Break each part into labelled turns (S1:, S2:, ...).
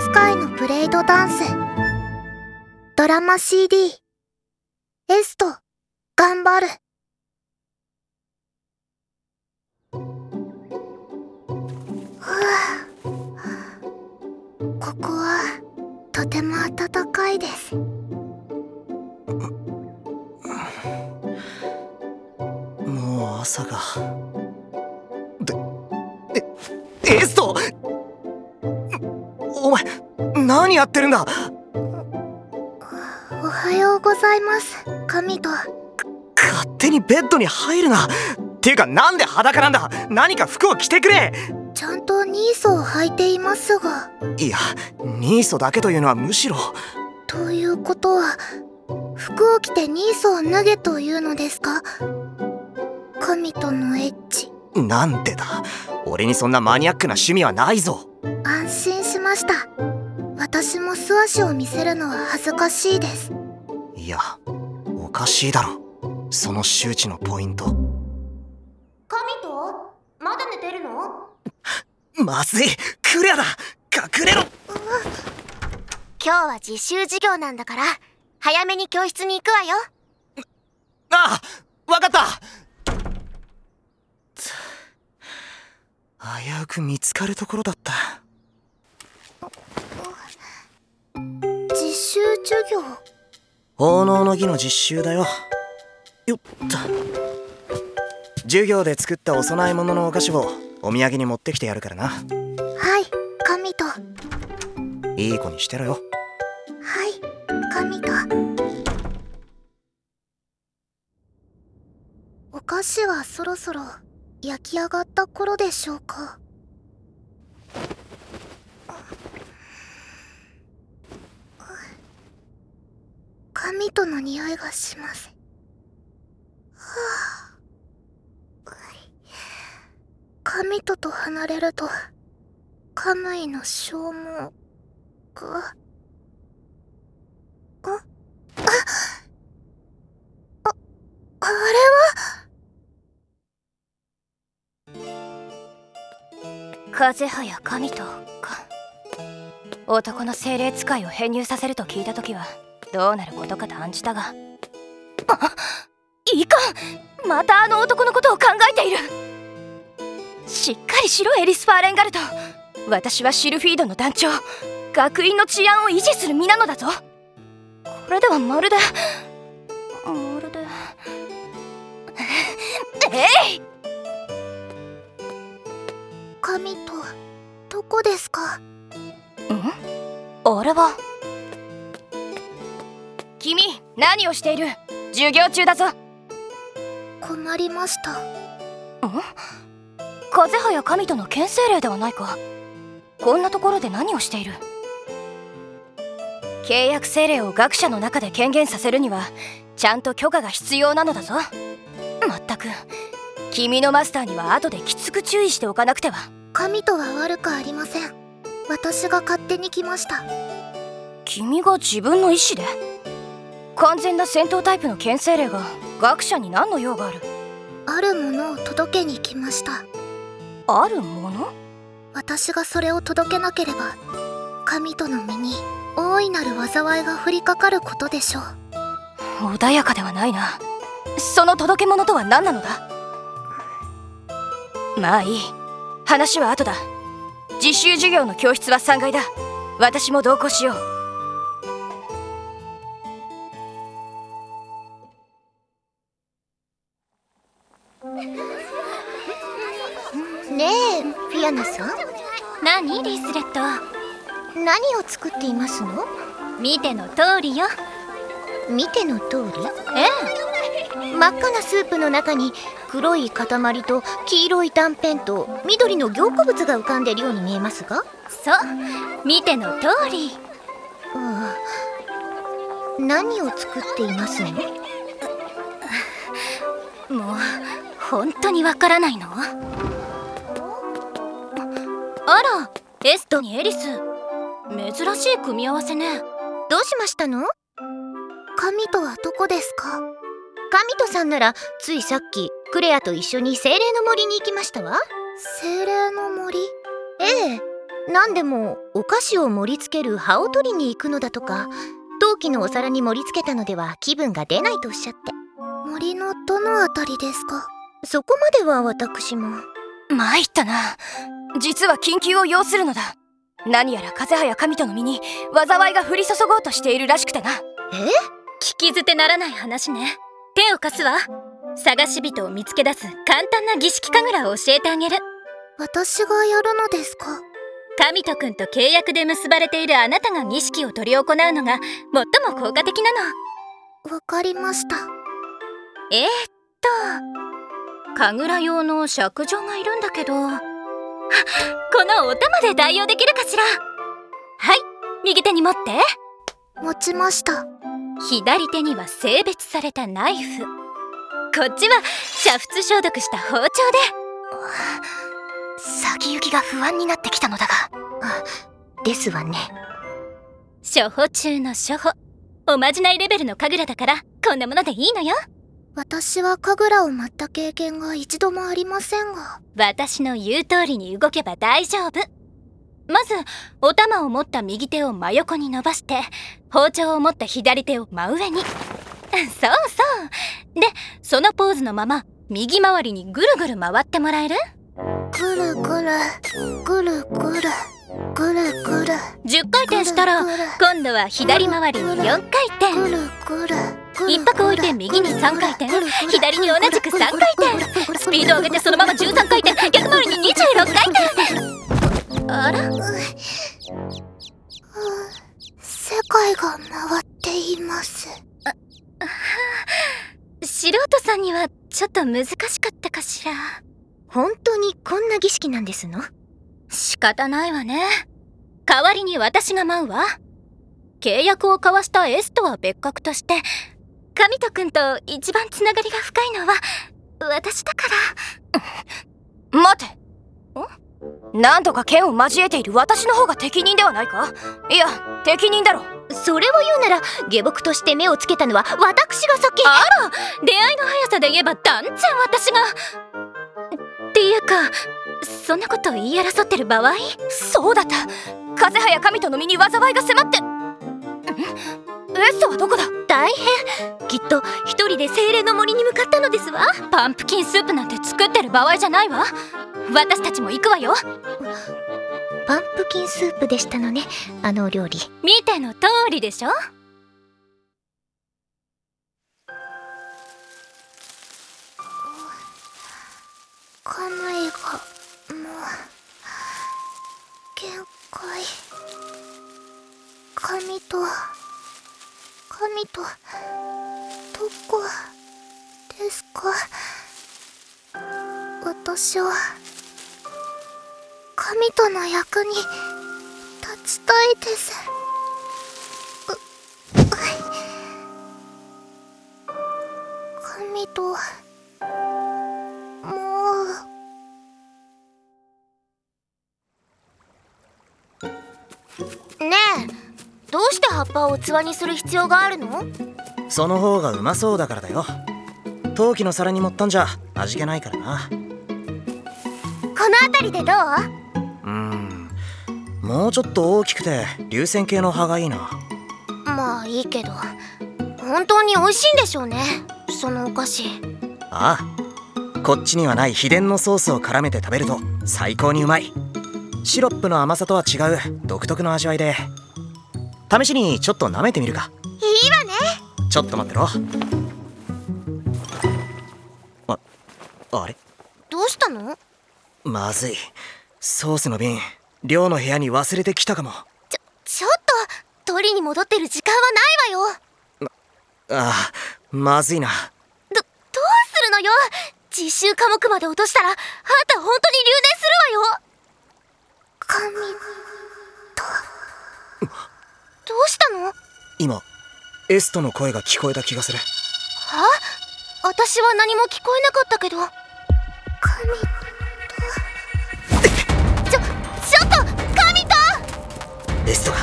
S1: 使いのブレイドダンス。ドラマ CD エスト頑張る。はあここはとても暖かいです。
S2: もう朝が。でえエスト！何やってるんだ？
S1: おはようございます。神と。
S2: 勝手にベッドに入るな。っていうかなんで裸なんだ？何か服を着てくれ。
S1: ちゃんとニーソを履いていますが。
S2: いやニーソだけというのはむしろ。
S1: ということは服を着てニーソを脱げというのですか？神とのエッチ
S2: なんでだ。俺にそんなマニアックな趣味はないぞ。
S1: 安心しました私も素足を見せるのは恥ずかしいです。
S2: いやおかしいだろ。その周知のポイント。
S3: 神とまだ寝てるの？
S2: まずい。クレアだ。隠れろ。
S3: 今日は実習授業なんだから早めに教室に行くわよ。
S2: ああわかった。危うく見つかるところだった
S1: 実習授業？
S2: 奉納の儀の実習だよ。よっと。授業で作ったお供え物のお菓子をお土産に持ってきてやるからな。
S1: はい神と。
S2: いい子にしてろよ。
S1: はい神と。お菓子はそろそろ焼き上がった頃でしょうか？神との匂いがします。はあ神とと離れるとカムイの消耗が。ああああれは？
S4: 風早神とか。男の精霊使いを編入させると聞いた時はどうなることかと案じたが。あいか。んまたあの男のことを考えている。しっかりしろエリス・ファーレンガルト。私はシルフィードの団長。学院の治安を維持する身なのだぞ。これではまるで。まるで。えい！
S1: 神とどこですか？
S4: ん？あれは君何をしている？授業中だぞ。ん
S1: 困りました。
S4: 風早神との牽制令ではないか。こんなところで何をしている？契約精霊を学者の中で権限させるにはちゃんと許可が必要なのだぞ。まったく。君のマスターには後できつく注意しておかなくては。
S1: 神とは悪くありません。私が勝手に来ました。
S4: 君が自分の意思で？完全な戦闘タイプの牽制令が学者に何の用がある？
S1: あるものを届けに来ました。
S4: あるもの？
S1: 私がそれを届けなければ神との身に大いなる災いが降りかかることでしょう。
S4: 穏やかではないな。その届け物とは何なのだ？まあいい。話は後だ。実習授業の教室は3階だ。私も同行しよう
S3: ねえフィアナさん。
S4: 何リスレット？
S3: 何を作っていますの？
S4: 見ての通りよ。
S3: 見ての通り？
S4: え
S3: 真っ赤なスープの中に黒い塊と黄色い断片と緑の凝固物が浮かんでいるように見えますが。
S4: そう見ての通り。
S3: ああ。何を作っていますの？
S4: もう本当にわからないの？あらエストにエリス。珍しい組み合わせね。
S3: どうしましたの？
S1: 神とはどこですか？
S3: 神とさんならついさっきクレアと一緒に精霊の森に行きましたわ。
S1: 精霊の森？
S3: ええ。何でもお菓子を盛り付ける葉を取りに行くのだとか陶器のお皿に盛り付けたのでは気分が出ないとおっしゃって。
S1: 森のどのあたりですか？
S3: そこまでは私も。
S4: 参ったな実は緊急を要するのだ。何やら風早神との身に災いが降り注ごうとしているらしくてな。
S5: 聞き捨てならない話ね。手を貸すわ。探し人を見つけ出す簡単な儀式神楽を教えてあげる。
S1: 私がやるのですか？
S5: 神と君と契約で結ばれているあなたが儀式を執り行うのが最も効果的なの。
S1: わかりました。
S5: えー、っと。神楽用の尺状がいるんだけど。はこのお玉で代用できるかしら？はい右手に持って。
S1: 持ちました。
S5: 左手には性別されたナイフ。こっちは煮沸消毒した包丁で。
S4: 先行きが不安になってきたのだが。
S3: ですわね。
S5: 処方中の処方。おまじないレベルの神楽だからこんなものでいいのよ
S1: 私は神楽を舞った経験が一度もありませんが。
S5: 私の言う通りに動けば大丈夫。まずお玉を持った右手を真横に伸ばして包丁を持った左手を真上に。そうそう。でそのポーズのまま右回りにぐるぐる回ってもらえる？
S1: ぐるぐる。ぐるぐる。ぐるぐる。
S5: 10回転したら今度は左回りに4回転。
S1: ぐるぐる
S5: 一拍置いて右に3回転。左に同じく3回転。スピードを上げてそのまま13回転。逆回りに26回転。あら？
S1: 世界が回っています。
S5: 素人さんにはちょっと難しかったかしら。
S3: 本当にこんな儀式なんですの？
S5: 仕方ないわね。代わりに私が舞うわ。契約を交わしたエスとは別格として神と君と一番つながりが深いのは私だから。
S4: 待て。何度か剣を交えている私の方が適任ではないか？いや適任だろ。
S3: それを言うなら下僕として目をつけたのは私が先。
S5: あら！出会いの速さで言えば断然私が。っていうかそんなこと言い争ってる場合？
S4: そうだった。風早神との身に災いが迫って。ん？エストはどこだ？
S3: 大変。きっと一人で精霊の森に向かったのですわ。
S5: パンプキンスープなんて作ってる場合じゃないわ。私たちも行くわよ。
S3: パンプキンスープでしたのねあのお料理。
S5: 見ての通りでしょ。
S1: 家内がもう限界。神と神とどこですか？私は神との役に立ちたいです。う神ともう。
S3: えどうして葉っぱを器にする必要があるの？
S2: その方がうまそうだからだよ。陶器の皿に盛ったんじゃ味気ないからな。
S3: この辺りでどう？
S2: うーん。もうちょっと大きくて流線形の葉がいいな。
S3: まあいいけど。本当に美味しいんでしょうね。そのお菓子。
S2: ああ。こっちにはない秘伝のソースを絡めて食べると最高にうまい。シロップの甘さとは違う独特の味わいで試しにちょっと舐めてみるか。
S3: いいわね。
S2: ちょっと待ってろ。ああれ？
S3: どうしたの？
S2: まずい。ソースの瓶寮の部屋に忘れてきたかも。
S3: ちょっと取りに戻ってる時間はないわよ。
S2: ああまずいな。
S3: どどうするのよ？実習科目まで落としたらあんた本当に留年するわよ。
S1: 神
S3: どうしたの？は
S2: 今エストの声が聞こえた気がする。
S3: 私は何も聞こえなかったけど。
S1: 神
S3: ちょちょっと神と！
S2: エストが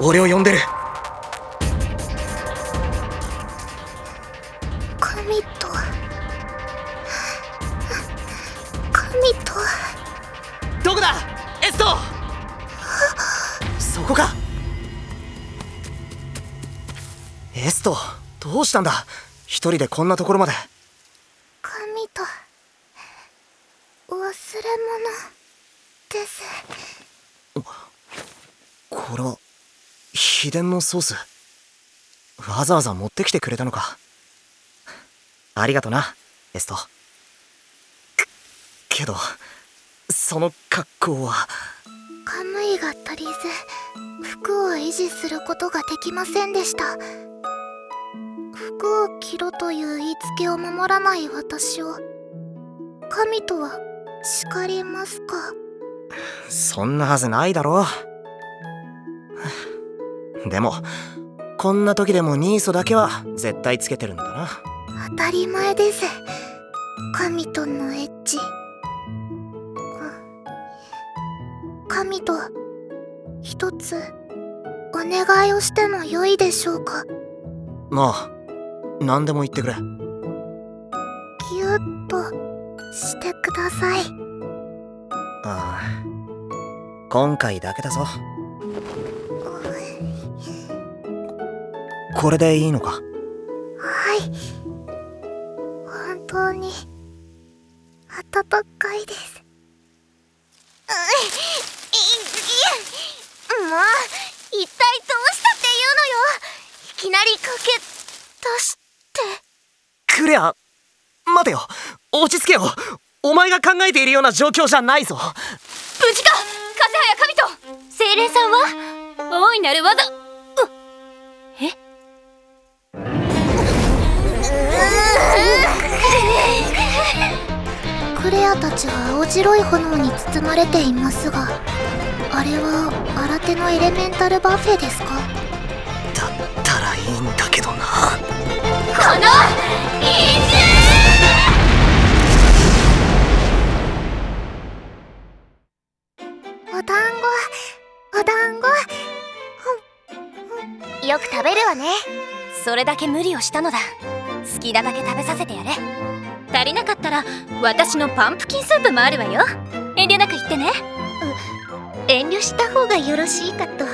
S2: 俺を呼んでるエストどうしたんだ？一人でこんなところまで。
S1: 神と忘れ物です。
S2: これは秘伝のソース。わざわざ持ってきてくれたのか。ありがとなエスト。くけどその格好は。
S1: カムイが足りず服を維持することができませんでした服を着ろという言いつけを守らない私を。神とは叱りますか？
S2: そんなはずないだろう。でもこんな時でもニーソだけは絶対つけてるんだな。
S1: 当たり前です。神とのエッチ神と一つお願いをしてもよいでしょうか？
S2: まあ何でも言ってくれ。
S1: ぎゅっとしてください。
S2: ああ。今回だけだぞ。これでいいのか？
S1: はい。本当に暖かいです。
S3: もう一体どうしたっていうのよ。いきなりかけ出して
S2: クレア待てよ。落ち着けよ。お前が考えているような状況じゃないぞ。
S4: 無事か。風早神と。精霊さんは？大いなる技。うえ？
S1: クレアたちは青白い炎に包まれていますがあれは新手のエレメンタルバフェですか？
S2: だったらいいんだけどな。
S4: このれだけ無理をしたのだ。好きなだけ食べさせてやれ。
S5: 足りなかったら私のパンプキンスープもあるわよ。遠慮なく言ってね。
S3: 遠慮した方がよろしいかと。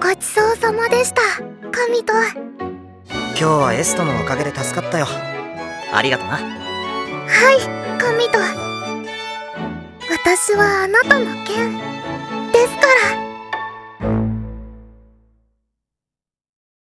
S1: ごちそうさまでした。神と。
S2: 今日はエストのおかげで助かったよ。ありがとな。
S1: はい神と。私はあなたの剣ですから